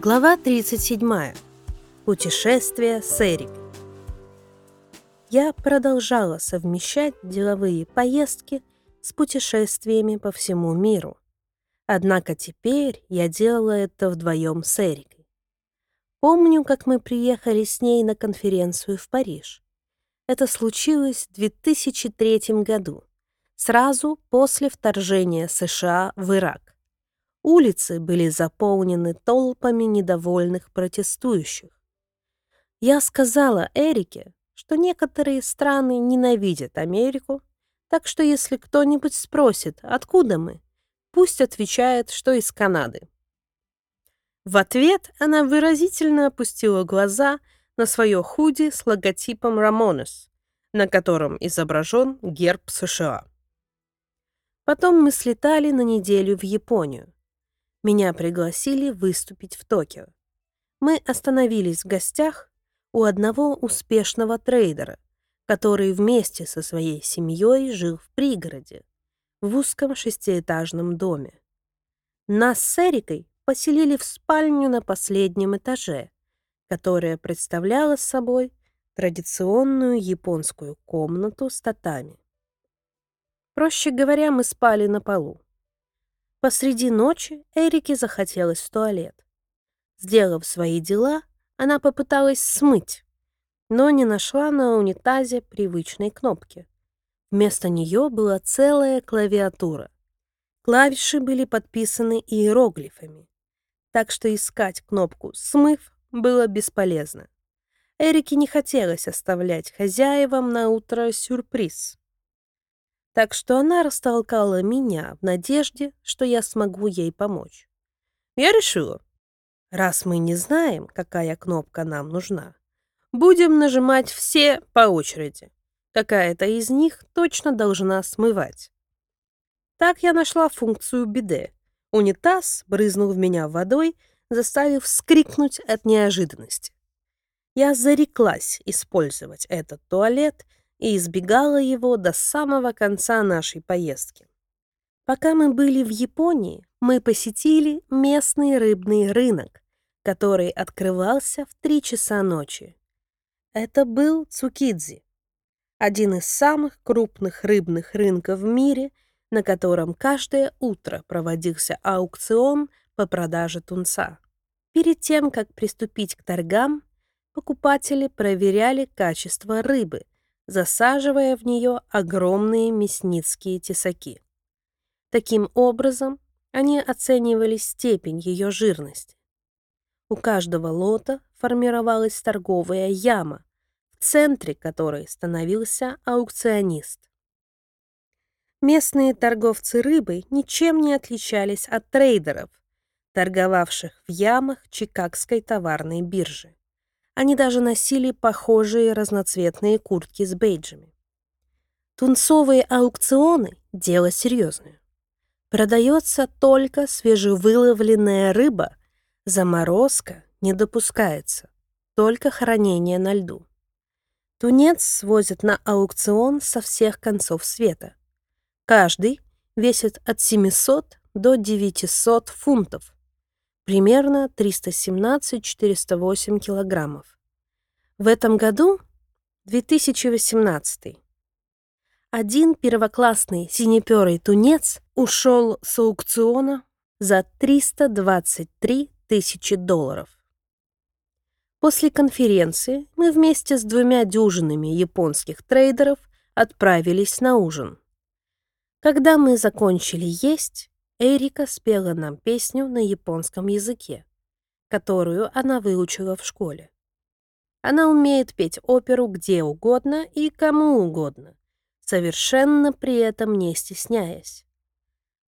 Глава 37. Путешествие с Эрикой. Я продолжала совмещать деловые поездки с путешествиями по всему миру. Однако теперь я делала это вдвоем с Эрикой. Помню, как мы приехали с ней на конференцию в Париж. Это случилось в 2003 году, сразу после вторжения США в Ирак. Улицы были заполнены толпами недовольных протестующих. Я сказала Эрике, что некоторые страны ненавидят Америку, так что если кто-нибудь спросит, откуда мы, пусть отвечает, что из Канады. В ответ она выразительно опустила глаза на свое худи с логотипом «Рамонес», на котором изображен герб США. Потом мы слетали на неделю в Японию. Меня пригласили выступить в Токио. Мы остановились в гостях у одного успешного трейдера, который вместе со своей семьей жил в пригороде, в узком шестиэтажном доме. Нас с Эрикой поселили в спальню на последнем этаже, которая представляла собой традиционную японскую комнату с татами. Проще говоря, мы спали на полу. Посреди ночи Эрике захотелось в туалет. Сделав свои дела, она попыталась смыть, но не нашла на унитазе привычной кнопки. Вместо нее была целая клавиатура. Клавиши были подписаны иероглифами, так что искать кнопку «Смыв» было бесполезно. Эрике не хотелось оставлять хозяевам на утро сюрприз так что она растолкала меня в надежде, что я смогу ей помочь. Я решила, раз мы не знаем, какая кнопка нам нужна, будем нажимать все по очереди. Какая-то из них точно должна смывать. Так я нашла функцию биде. Унитаз брызнул в меня водой, заставив вскрикнуть от неожиданности. Я зареклась использовать этот туалет — и избегала его до самого конца нашей поездки. Пока мы были в Японии, мы посетили местный рыбный рынок, который открывался в три часа ночи. Это был Цукидзи, один из самых крупных рыбных рынков в мире, на котором каждое утро проводился аукцион по продаже тунца. Перед тем, как приступить к торгам, покупатели проверяли качество рыбы – засаживая в нее огромные мясницкие тесаки. Таким образом, они оценивали степень ее жирности. У каждого лота формировалась торговая яма, в центре которой становился аукционист. Местные торговцы рыбой ничем не отличались от трейдеров, торговавших в ямах Чикагской товарной биржи. Они даже носили похожие разноцветные куртки с бейджами. Тунцовые аукционы – дело серьезное. Продается только свежевыловленная рыба, заморозка не допускается, только хранение на льду. Тунец свозят на аукцион со всех концов света. Каждый весит от 700 до 900 фунтов, примерно 317-408 килограммов. В этом году, 2018, один первоклассный синеперый тунец ушел с аукциона за 323 тысячи долларов. После конференции мы вместе с двумя дюжинами японских трейдеров отправились на ужин. Когда мы закончили есть, Эрика спела нам песню на японском языке, которую она выучила в школе. Она умеет петь оперу где угодно и кому угодно, совершенно при этом не стесняясь.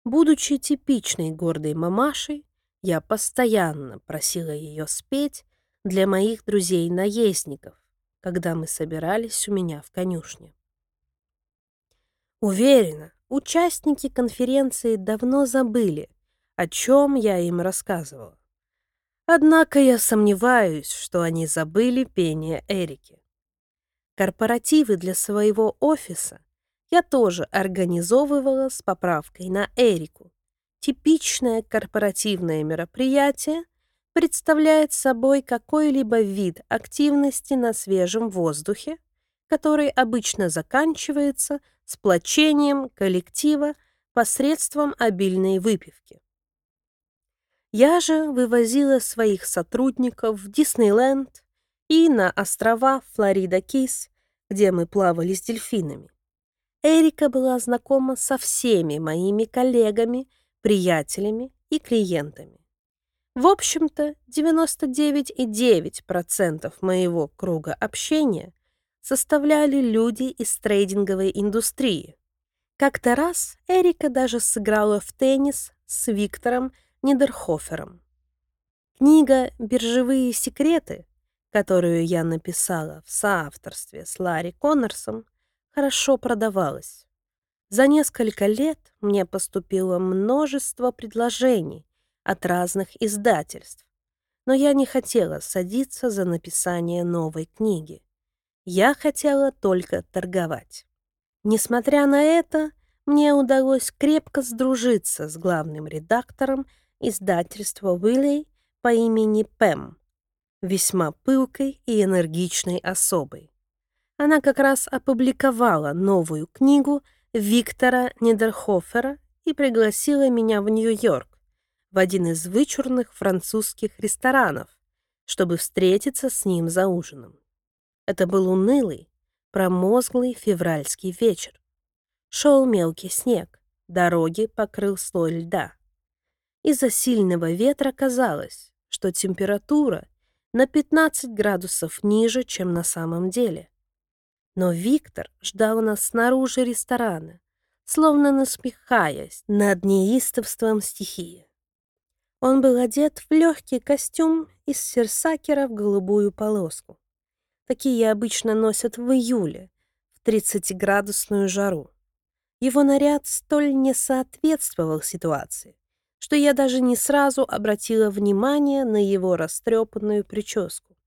Будучи типичной гордой мамашей, я постоянно просила ее спеть для моих друзей-наездников, когда мы собирались у меня в конюшне. Уверена, Участники конференции давно забыли, о чем я им рассказывала. Однако я сомневаюсь, что они забыли пение Эрики. Корпоративы для своего офиса я тоже организовывала с поправкой на Эрику. Типичное корпоративное мероприятие, представляет собой какой-либо вид активности на свежем воздухе, который обычно заканчивается сплочением коллектива посредством обильной выпивки. Я же вывозила своих сотрудников в Диснейленд и на острова Флорида-Кис, где мы плавали с дельфинами. Эрика была знакома со всеми моими коллегами, приятелями и клиентами. В общем-то, 99,9% моего круга общения составляли люди из трейдинговой индустрии. Как-то раз Эрика даже сыграла в теннис с Виктором Нидерхофером. Книга «Биржевые секреты», которую я написала в соавторстве с Ларри Коннорсом, хорошо продавалась. За несколько лет мне поступило множество предложений от разных издательств, но я не хотела садиться за написание новой книги. Я хотела только торговать. Несмотря на это, мне удалось крепко сдружиться с главным редактором издательства Уиллей по имени Пэм, весьма пылкой и энергичной особой. Она как раз опубликовала новую книгу Виктора Нидерхофера и пригласила меня в Нью-Йорк, в один из вычурных французских ресторанов, чтобы встретиться с ним за ужином. Это был унылый, промозглый февральский вечер. Шел мелкий снег, дороги покрыл слой льда. Из-за сильного ветра казалось, что температура на 15 градусов ниже, чем на самом деле. Но Виктор ждал нас снаружи ресторана, словно насмехаясь над неистовством стихии. Он был одет в легкий костюм из серсакера в голубую полоску. Такие обычно носят в июле, в 30-градусную жару. Его наряд столь не соответствовал ситуации, что я даже не сразу обратила внимание на его растрепанную прическу.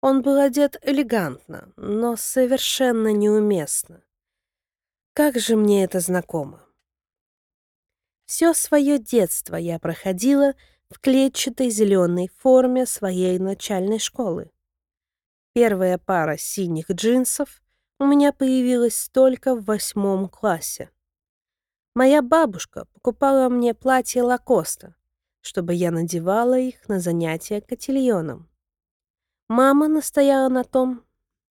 Он был одет элегантно, но совершенно неуместно. Как же мне это знакомо. Все свое детство я проходила в клетчатой зеленой форме своей начальной школы. Первая пара синих джинсов у меня появилась только в восьмом классе. Моя бабушка покупала мне платье Лакоста, чтобы я надевала их на занятия котельоном. Мама настояла на том,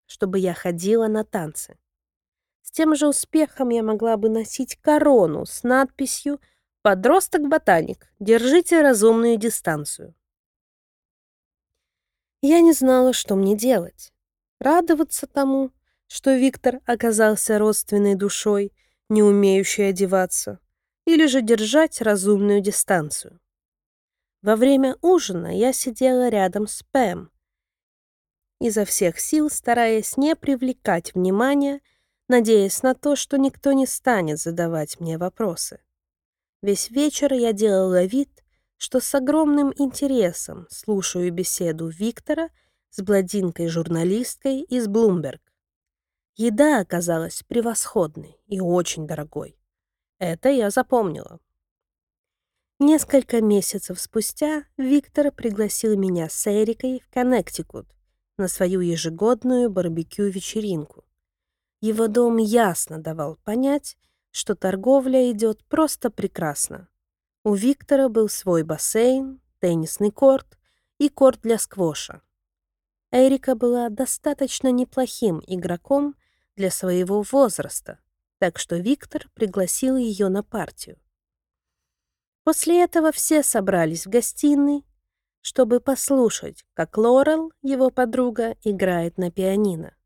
чтобы я ходила на танцы. С тем же успехом я могла бы носить корону с надписью «Подросток-ботаник, держите разумную дистанцию». Я не знала, что мне делать. Радоваться тому, что Виктор оказался родственной душой, не умеющей одеваться, или же держать разумную дистанцию. Во время ужина я сидела рядом с Пэм, изо всех сил стараясь не привлекать внимания, надеясь на то, что никто не станет задавать мне вопросы. Весь вечер я делала вид, что с огромным интересом слушаю беседу Виктора с бладинкой-журналисткой из Bloomberg. Еда оказалась превосходной и очень дорогой. Это я запомнила. Несколько месяцев спустя Виктор пригласил меня с Эрикой в Коннектикут на свою ежегодную барбекю-вечеринку. Его дом ясно давал понять, что торговля идет просто прекрасно. У Виктора был свой бассейн, теннисный корт и корт для сквоша. Эрика была достаточно неплохим игроком для своего возраста, так что Виктор пригласил ее на партию. После этого все собрались в гостиной, чтобы послушать, как Лорел, его подруга, играет на пианино.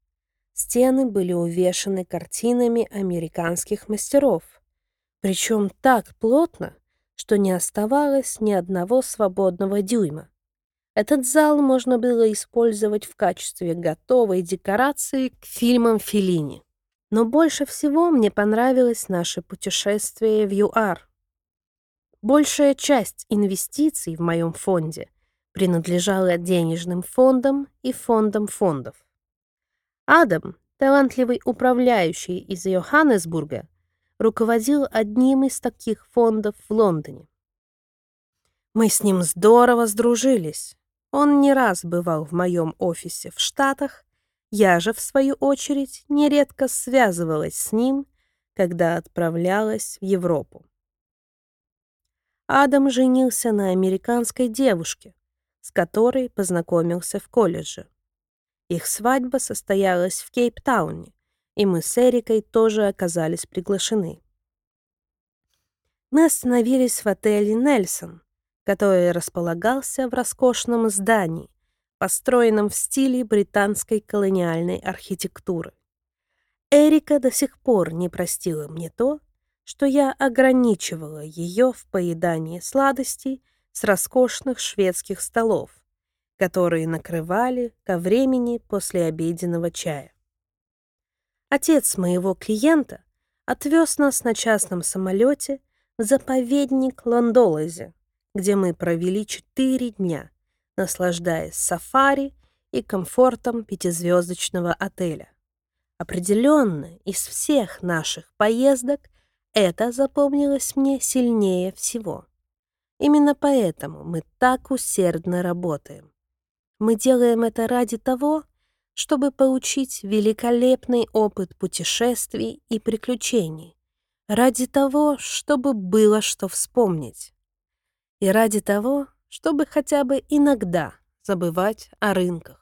Стены были увешаны картинами американских мастеров, причем так плотно, что не оставалось ни одного свободного дюйма. Этот зал можно было использовать в качестве готовой декорации к фильмам Феллини. Но больше всего мне понравилось наше путешествие в ЮАР. Большая часть инвестиций в моем фонде принадлежала денежным фондам и фондам фондов. Адам, талантливый управляющий из Йоханнесбурга, руководил одним из таких фондов в Лондоне. Мы с ним здорово сдружились. Он не раз бывал в моем офисе в Штатах, я же, в свою очередь, нередко связывалась с ним, когда отправлялась в Европу. Адам женился на американской девушке, с которой познакомился в колледже. Их свадьба состоялась в Кейптауне, и мы с Эрикой тоже оказались приглашены. Мы остановились в отеле «Нельсон», который располагался в роскошном здании, построенном в стиле британской колониальной архитектуры. Эрика до сих пор не простила мне то, что я ограничивала ее в поедании сладостей с роскошных шведских столов, которые накрывали ко времени после обеденного чая. Отец моего клиента отвез нас на частном самолете в заповедник Ландолазе, где мы провели четыре дня, наслаждаясь сафари и комфортом пятизвездочного отеля. Определенно, из всех наших поездок это запомнилось мне сильнее всего. Именно поэтому мы так усердно работаем. Мы делаем это ради того, чтобы получить великолепный опыт путешествий и приключений, ради того, чтобы было что вспомнить, и ради того, чтобы хотя бы иногда забывать о рынках.